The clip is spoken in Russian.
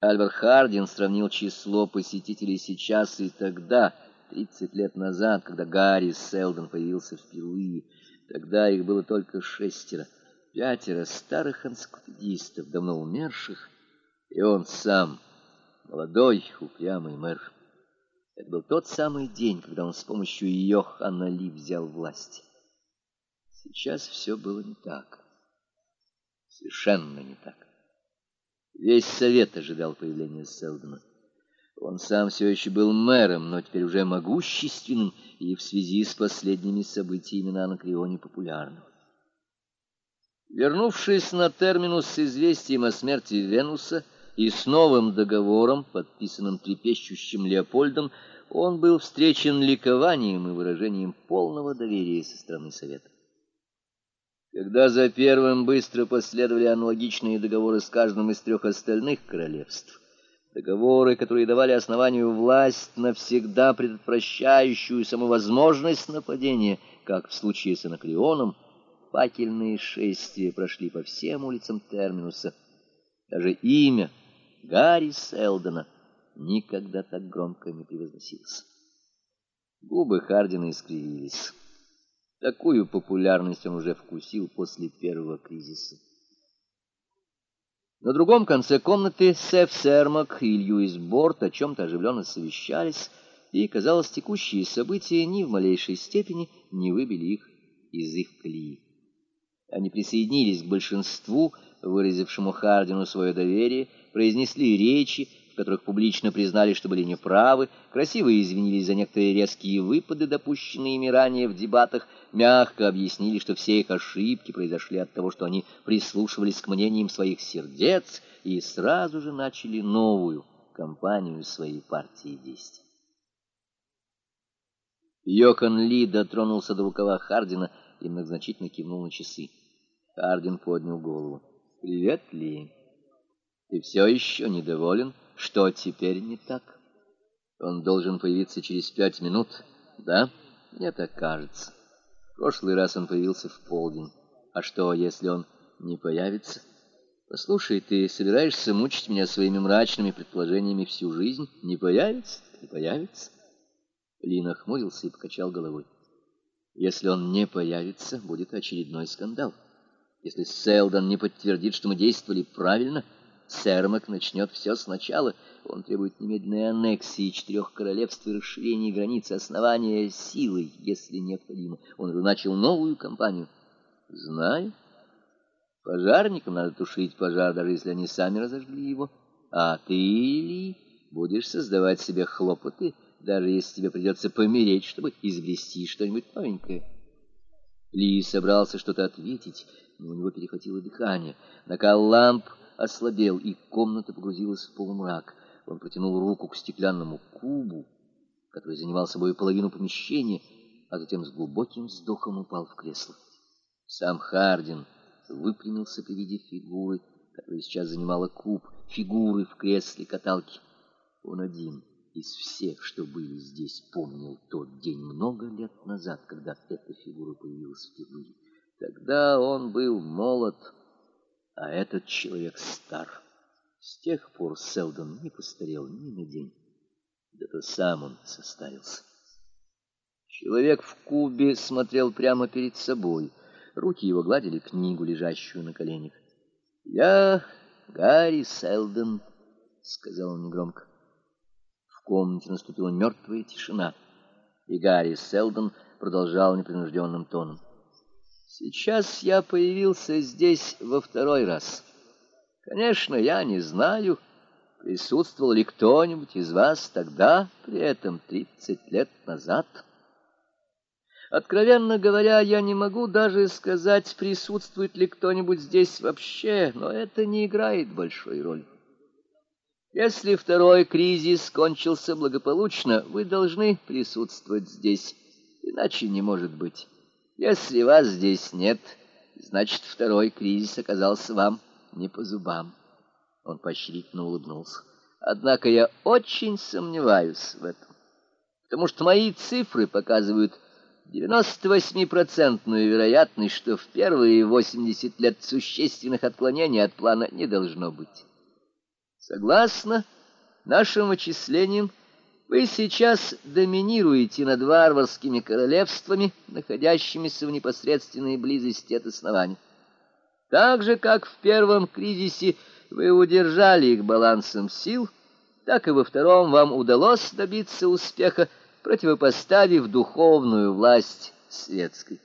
Альберт Хардин сравнил число посетителей сейчас и тогда, 30 лет назад, когда Гарри Селдон появился впервые. Тогда их было только шестеро, пятеро старых энциклопедистов, давно умерших, и он сам, молодой, упрямый мэр. Это был тот самый день, когда он с помощью Йоханна Ли взял власть. Сейчас все было не так. Совершенно не так. Весь совет ожидал появления Селдона. Он сам все еще был мэром, но теперь уже могущественным и в связи с последними событиями на Анакреоне популярным. Вернувшись на терминус с известием о смерти Венуса и с новым договором, подписанным трепещущим Леопольдом, он был встречен ликованием и выражением полного доверия со стороны Совета. Когда за первым быстро последовали аналогичные договоры с каждым из трех остальных королевств, договоры, которые давали основанию власть, навсегда предотвращающую саму возможность нападения, как в случае с Анакреоном, факельные шествия прошли по всем улицам Терминуса. Даже имя Гарри Селдона никогда так громко не превозносилось. Губы Хардина искривились. Такую популярность он уже вкусил после первого кризиса. На другом конце комнаты Сеф Сермак и Льюис Борт о чем-то оживленно совещались, и, казалось, текущие события ни в малейшей степени не выбили их из их колеи. Они присоединились к большинству, выразившему Хардину свое доверие, произнесли речи, которых публично признали, что были неправы, красиво извинились за некоторые резкие выпады, допущенные ими ранее в дебатах, мягко объяснили, что все их ошибки произошли от того, что они прислушивались к мнениям своих сердец и сразу же начали новую кампанию своей партии действий. Йокон Ли дотронулся до рукава Хардина и многозначительно кивнул на часы. Хардин поднял голову. «Привет, Ли. Ты все еще недоволен?» Что теперь не так? Он должен появиться через пять минут, да? Мне так кажется. В прошлый раз он появился в полдень. А что, если он не появится? Послушай, ты собираешься мучить меня своими мрачными предположениями всю жизнь? Не появится? Не появится? Лина хмурился и покачал головой. Если он не появится, будет очередной скандал. Если Селдон не подтвердит, что мы действовали правильно, Сермак начнет все сначала. Он требует немедленной аннексии четырех королевств и расширения границы основания силой, если необходимо. Он уже начал новую кампанию. Знаю. Пожарникам надо тушить пожар, даже если они сами разожгли его. А ты, Ли, будешь создавать себе хлопоты, даже если тебе придется помереть, чтобы изобрести что-нибудь новенькое. Ли собрался что-то ответить, но у него перехватило дыхание. Накал ламп ослабел, и комната погрузилась в полумрак. Он протянул руку к стеклянному кубу, который занимал собой половину помещения, а затем с глубоким вздохом упал в кресло. Сам Хардин выпрямился при виде фигуры, которая сейчас занимала куб, фигуры в кресле каталки. Он один из всех, что были здесь, помнил тот день много лет назад, когда эта фигура появилась впервые. Тогда он был молод, а этот человек стар. С тех пор Селдон не постарел ни на день. Да-то сам он состарился. Человек в кубе смотрел прямо перед собой. Руки его гладили книгу, лежащую на коленях. «Я Гарри Селдон», — сказал он негромко. В комнате наступила мертвая тишина, и Гарри Селдон продолжал непринужденным тоном. Сейчас я появился здесь во второй раз. Конечно, я не знаю, присутствовал ли кто-нибудь из вас тогда, при этом тридцать лет назад. Откровенно говоря, я не могу даже сказать, присутствует ли кто-нибудь здесь вообще, но это не играет большой роли. Если второй кризис кончился благополучно, вы должны присутствовать здесь, иначе не может быть. Если вас здесь нет, значит, второй кризис оказался вам не по зубам. Он поощрительно улыбнулся. Однако я очень сомневаюсь в этом, потому что мои цифры показывают 98% вероятность, что в первые 80 лет существенных отклонений от плана не должно быть. Согласно нашим вычислениям, вы сейчас доминируете над варварскими королевствами, находящимися в непосредственной близости от основания. Так же, как в первом кризисе вы удержали их балансом сил, так и во втором вам удалось добиться успеха, противопоставив духовную власть светской.